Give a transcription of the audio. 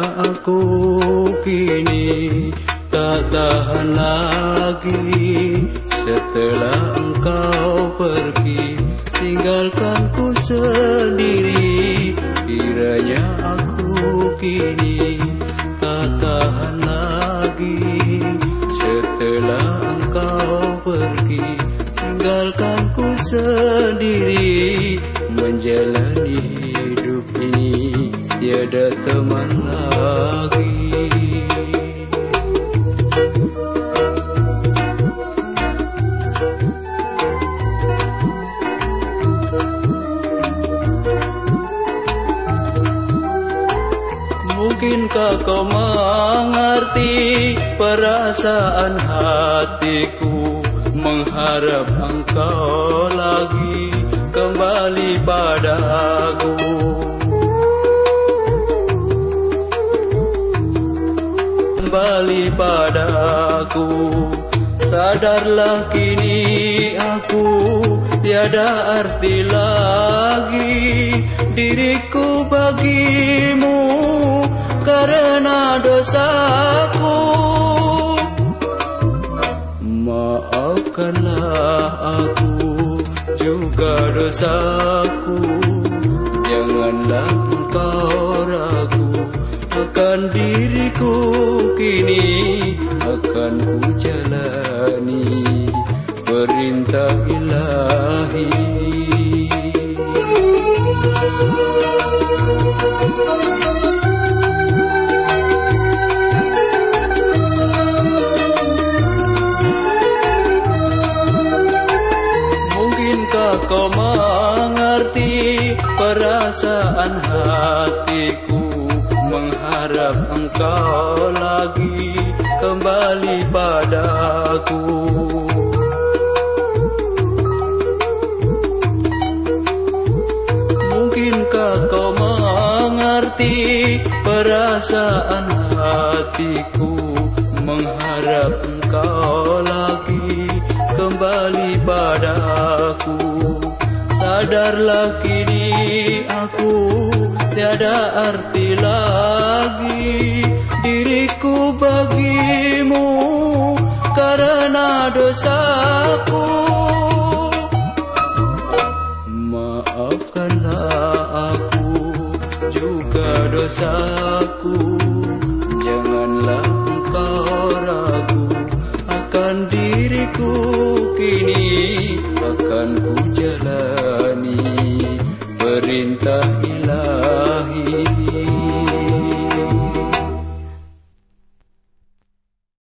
Aku kini tak tahan lagi. Setelah engkau pergi tinggalkan ku sendiri. Kiranya aku kini tak tahan lagi. Setelah engkau pergi tinggalkan ku sendiri. Menjalani hidup ini tiada teman Mungkinkah kau mengerti perasaan hatiku? Mengharap engkau lagi kembali padaku Kembali padaku. Sadarlah kini aku tiada arti lagi. Diriku bagimu karena dosaku. Maafkanlah aku juga dosaku. Janganlah engkau akan diriku kini Akan ku jalani. Perintah ilahi. Mungkinkah kau mengerti perasaan hatiku Mengharap engkau lagi kembali padaku. Mungkinkah kau mengerti perasaan hatiku? Mengharap engkau lagi kembali padaku. Sadarlah kini aku tiada arti lagi Diriku bagimu karena dosaku. Maafkanlah aku juga dosaku. Janganlah engkau ragu akan diriku kini Akan ku jalani perintah